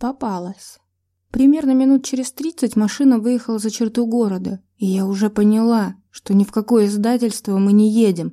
Попалась. Примерно минут через тридцать машина выехала за черту города, и я уже поняла, что ни в какое издательство мы не едем.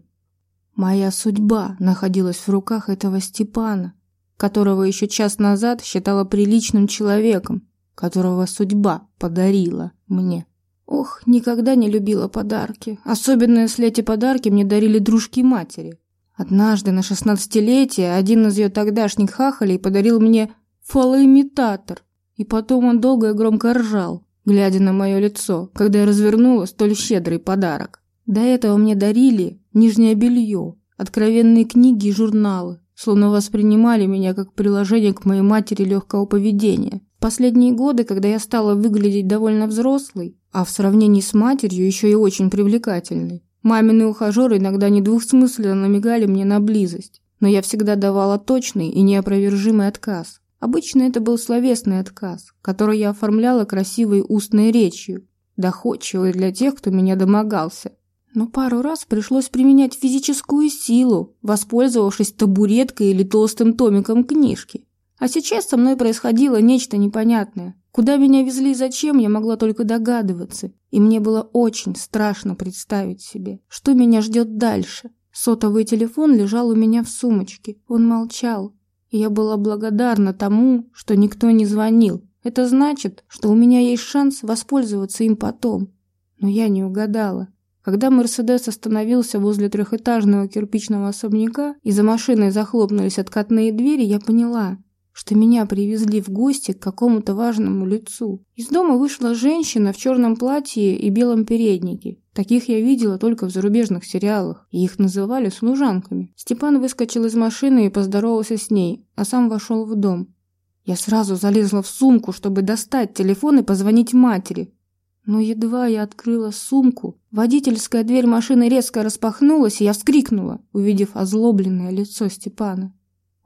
Моя судьба находилась в руках этого Степана, которого еще час назад считала приличным человеком, которого судьба подарила мне. Ох, никогда не любила подарки, особенно если эти подарки мне дарили дружки матери. Однажды на шестнадцатилетие один из ее тогдашних хахалей подарил мне фалоимитатор, и потом он долго и громко ржал, глядя на мое лицо, когда я развернула столь щедрый подарок. До этого мне дарили нижнее белье, откровенные книги и журналы, словно воспринимали меня как приложение к моей матери легкого поведения. Последние годы, когда я стала выглядеть довольно взрослой, а в сравнении с матерью еще и очень привлекательной, мамины ухажеры иногда недвусмысленно намекали мне на близость, но я всегда давала точный и неопровержимый отказ. Обычно это был словесный отказ, который я оформляла красивой устной речью, доходчивой для тех, кто меня домогался. Но пару раз пришлось применять физическую силу, воспользовавшись табуреткой или толстым томиком книжки. А сейчас со мной происходило нечто непонятное. Куда меня везли и зачем, я могла только догадываться. И мне было очень страшно представить себе, что меня ждет дальше. Сотовый телефон лежал у меня в сумочке. Он молчал, я была благодарна тому, что никто не звонил. Это значит, что у меня есть шанс воспользоваться им потом. Но я не угадала. Когда Мерседес остановился возле трехэтажного кирпичного особняка и за машиной захлопнулись откатные двери, я поняла, что меня привезли в гости к какому-то важному лицу. Из дома вышла женщина в черном платье и белом переднике. Таких я видела только в зарубежных сериалах, и их называли служанками. Степан выскочил из машины и поздоровался с ней, а сам вошел в дом. Я сразу залезла в сумку, чтобы достать телефон и позвонить матери. Но едва я открыла сумку, водительская дверь машины резко распахнулась, и я вскрикнула, увидев озлобленное лицо Степана.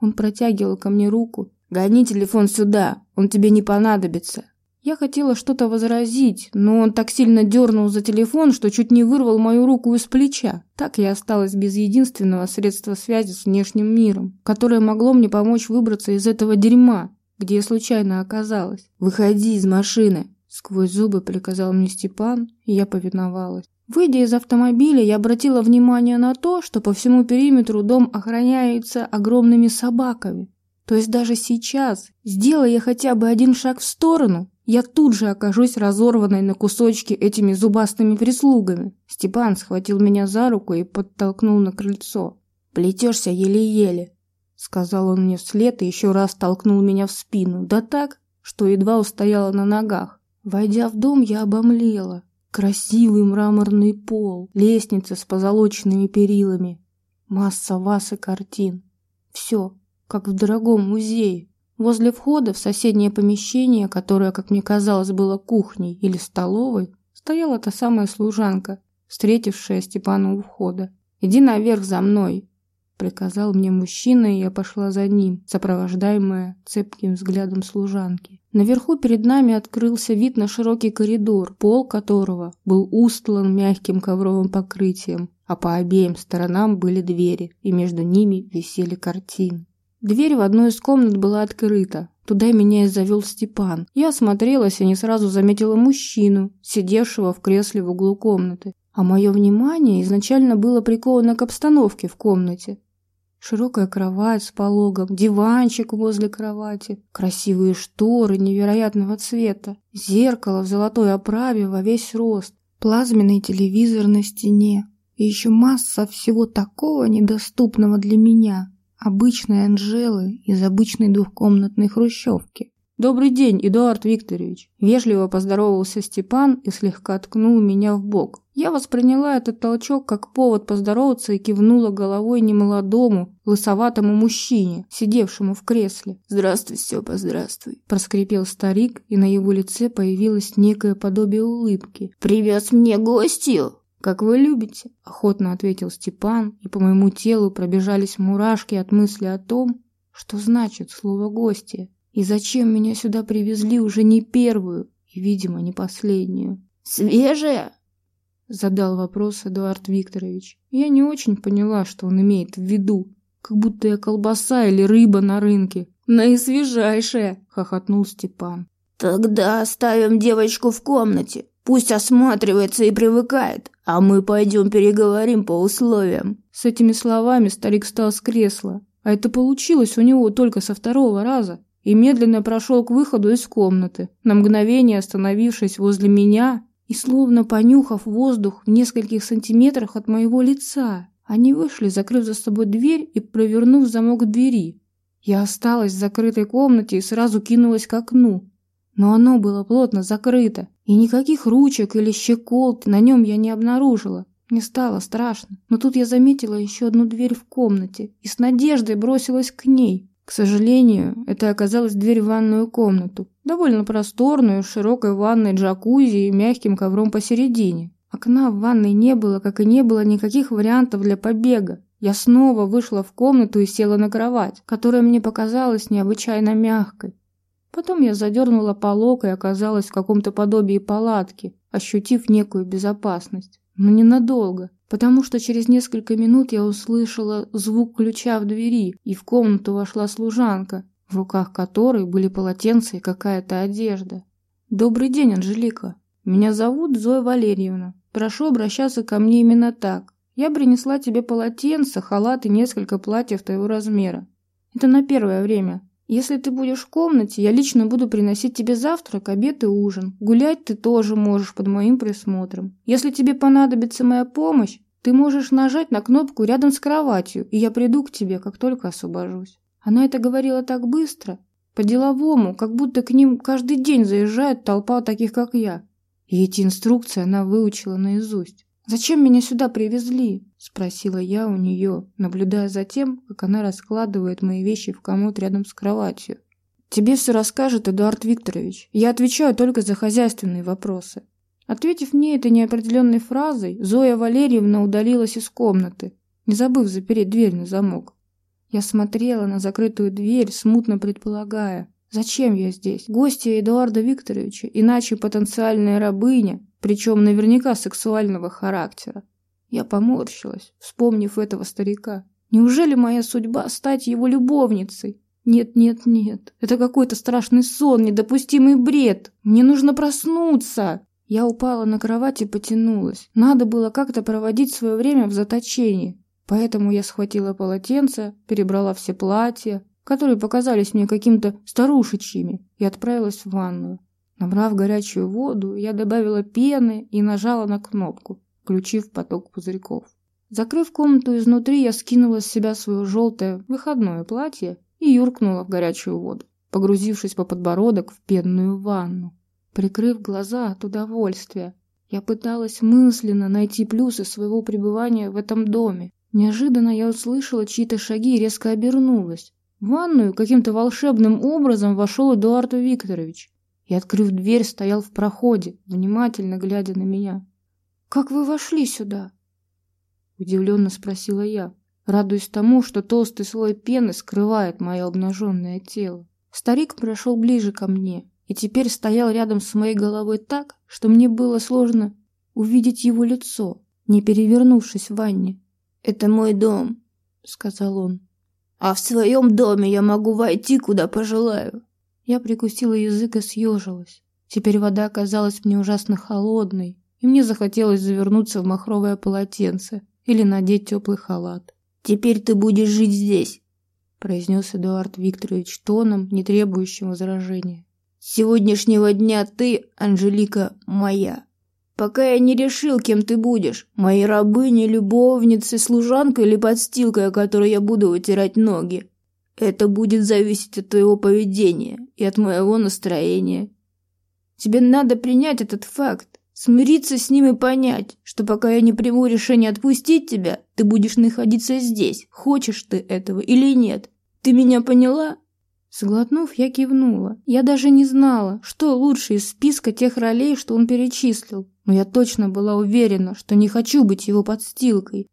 Он протягивал ко мне руку, «Гони телефон сюда, он тебе не понадобится». Я хотела что-то возразить, но он так сильно дернул за телефон, что чуть не вырвал мою руку из плеча. Так я осталась без единственного средства связи с внешним миром, которое могло мне помочь выбраться из этого дерьма, где я случайно оказалась. «Выходи из машины!» Сквозь зубы приказал мне Степан, и я повиновалась. Выйдя из автомобиля, я обратила внимание на то, что по всему периметру дом охраняется огромными собаками. То есть даже сейчас, сделая хотя бы один шаг в сторону, я тут же окажусь разорванной на кусочки этими зубастыми прислугами. Степан схватил меня за руку и подтолкнул на крыльцо. «Плетешься еле-еле», — сказал он мне вслед и еще раз толкнул меня в спину, да так, что едва устояла на ногах. Войдя в дом, я обомлела. Красивый мраморный пол, лестница с позолоченными перилами, масса ваз и картин. Все, как в дорогом музее. Возле входа в соседнее помещение, которое, как мне казалось, было кухней или столовой, стояла та самая служанка, встретившая Степана у входа. «Иди наверх за мной», — приказал мне мужчина, и я пошла за ним, сопровождаемая цепким взглядом служанки. Наверху перед нами открылся вид на широкий коридор, пол которого был устлан мягким ковровым покрытием, а по обеим сторонам были двери, и между ними висели картины. Дверь в одну из комнат была открыта. Туда меня и завел Степан. Я осмотрелась и не сразу заметила мужчину, сидевшего в кресле в углу комнаты. А мое внимание изначально было приковано к обстановке в комнате. Широкая кровать с пологом, диванчик возле кровати, красивые шторы невероятного цвета, зеркало в золотой оправе во весь рост, плазменный телевизор на стене и еще масса всего такого недоступного для меня обычной Анжелы из обычной двухкомнатной хрущевки. «Добрый день, Эдуард Викторович!» Вежливо поздоровался Степан и слегка ткнул меня в бок. Я восприняла этот толчок как повод поздороваться и кивнула головой немолодому, лысоватому мужчине, сидевшему в кресле. «Здравствуй, Степа, здравствуй!» Проскрипел старик, и на его лице появилось некое подобие улыбки. «Привез мне гостью!» «Как вы любите», – охотно ответил Степан, и по моему телу пробежались мурашки от мысли о том, что значит слово «гостья», и зачем меня сюда привезли уже не первую и, видимо, не последнюю. «Свежая?» – задал вопрос Эдуард Викторович. Я не очень поняла, что он имеет в виду, как будто я колбаса или рыба на рынке, Наисвежайшая, хохотнул Степан. Тогда оставим девочку в комнате. Пусть осматривается и привыкает, а мы пойдем переговорим по условиям. С этими словами старик встал с кресла, а это получилось у него только со второго раза, и медленно прошел к выходу из комнаты, на мгновение остановившись возле меня и словно понюхав воздух в нескольких сантиметрах от моего лица. Они вышли, закрыв за собой дверь и провернув замок двери. Я осталась в закрытой комнате и сразу кинулась к окну. Но оно было плотно закрыто, и никаких ручек или щеколд на нем я не обнаружила. Мне стало страшно, но тут я заметила еще одну дверь в комнате и с надеждой бросилась к ней. К сожалению, это оказалась дверь в ванную комнату, довольно просторную, с широкой ванной джакузи и мягким ковром посередине. Окна в ванной не было, как и не было никаких вариантов для побега. Я снова вышла в комнату и села на кровать, которая мне показалась необычайно мягкой. Потом я задернула полок и оказалась в каком-то подобии палатки, ощутив некую безопасность. Но ненадолго, потому что через несколько минут я услышала звук ключа в двери, и в комнату вошла служанка, в руках которой были полотенца и какая-то одежда. «Добрый день, Анжелика. Меня зовут Зоя Валерьевна. Прошу обращаться ко мне именно так. Я принесла тебе полотенце, халат и несколько платьев твоего размера. Это на первое время. Если ты будешь в комнате, я лично буду приносить тебе завтрак, обед и ужин. Гулять ты тоже можешь под моим присмотром. Если тебе понадобится моя помощь, ты можешь нажать на кнопку рядом с кроватью, и я приду к тебе, как только освобожусь. Она это говорила так быстро, по-деловому, как будто к ним каждый день заезжает толпа таких, как я. И эти инструкции она выучила наизусть. «Зачем меня сюда привезли?» – спросила я у нее, наблюдая за тем, как она раскладывает мои вещи в комод рядом с кроватью. «Тебе все расскажет Эдуард Викторович. Я отвечаю только за хозяйственные вопросы». Ответив мне этой неопределенной фразой, Зоя Валерьевна удалилась из комнаты, не забыв запереть дверь на замок. Я смотрела на закрытую дверь, смутно предполагая, зачем я здесь? Гостья Эдуарда Викторовича, иначе потенциальная рабыня, причем наверняка сексуального характера. Я поморщилась, вспомнив этого старика. Неужели моя судьба стать его любовницей? Нет, нет, нет. Это какой-то страшный сон, недопустимый бред. Мне нужно проснуться. Я упала на кровать и потянулась. Надо было как-то проводить свое время в заточении. Поэтому я схватила полотенце, перебрала все платья, которые показались мне каким-то старушечьими, и отправилась в ванную. Набрав горячую воду, я добавила пены и нажала на кнопку, включив поток пузырьков. Закрыв комнату изнутри, я скинула с себя свое желтое выходное платье и юркнула в горячую воду, погрузившись по подбородок в пенную ванну. Прикрыв глаза от удовольствия, я пыталась мысленно найти плюсы своего пребывания в этом доме. Неожиданно я услышала чьи-то шаги и резко обернулась. В ванную каким-то волшебным образом вошел Эдуард Викторович и, открыв дверь, стоял в проходе, внимательно глядя на меня. «Как вы вошли сюда?» Удивленно спросила я, радуясь тому, что толстый слой пены скрывает мое обнаженное тело. Старик прошел ближе ко мне и теперь стоял рядом с моей головой так, что мне было сложно увидеть его лицо, не перевернувшись в ванне. «Это мой дом», — сказал он. «А в своем доме я могу войти, куда пожелаю. Я прикусила язык и съежилась. Теперь вода оказалась мне ужасно холодной, и мне захотелось завернуться в махровое полотенце или надеть теплый халат. «Теперь ты будешь жить здесь», — произнес Эдуард Викторович тоном, не требующим возражения. «С сегодняшнего дня ты, Анжелика, моя. Пока я не решил, кем ты будешь, моей рабыней, любовницей, служанкой или подстилкой, о которой я буду вытирать ноги. Это будет зависеть от твоего поведения и от моего настроения. Тебе надо принять этот факт, смириться с ним и понять, что пока я не приму решение отпустить тебя, ты будешь находиться здесь, хочешь ты этого или нет. Ты меня поняла? Сглотнув, я кивнула. Я даже не знала, что лучше из списка тех ролей, что он перечислил. Но я точно была уверена, что не хочу быть его подстилкой.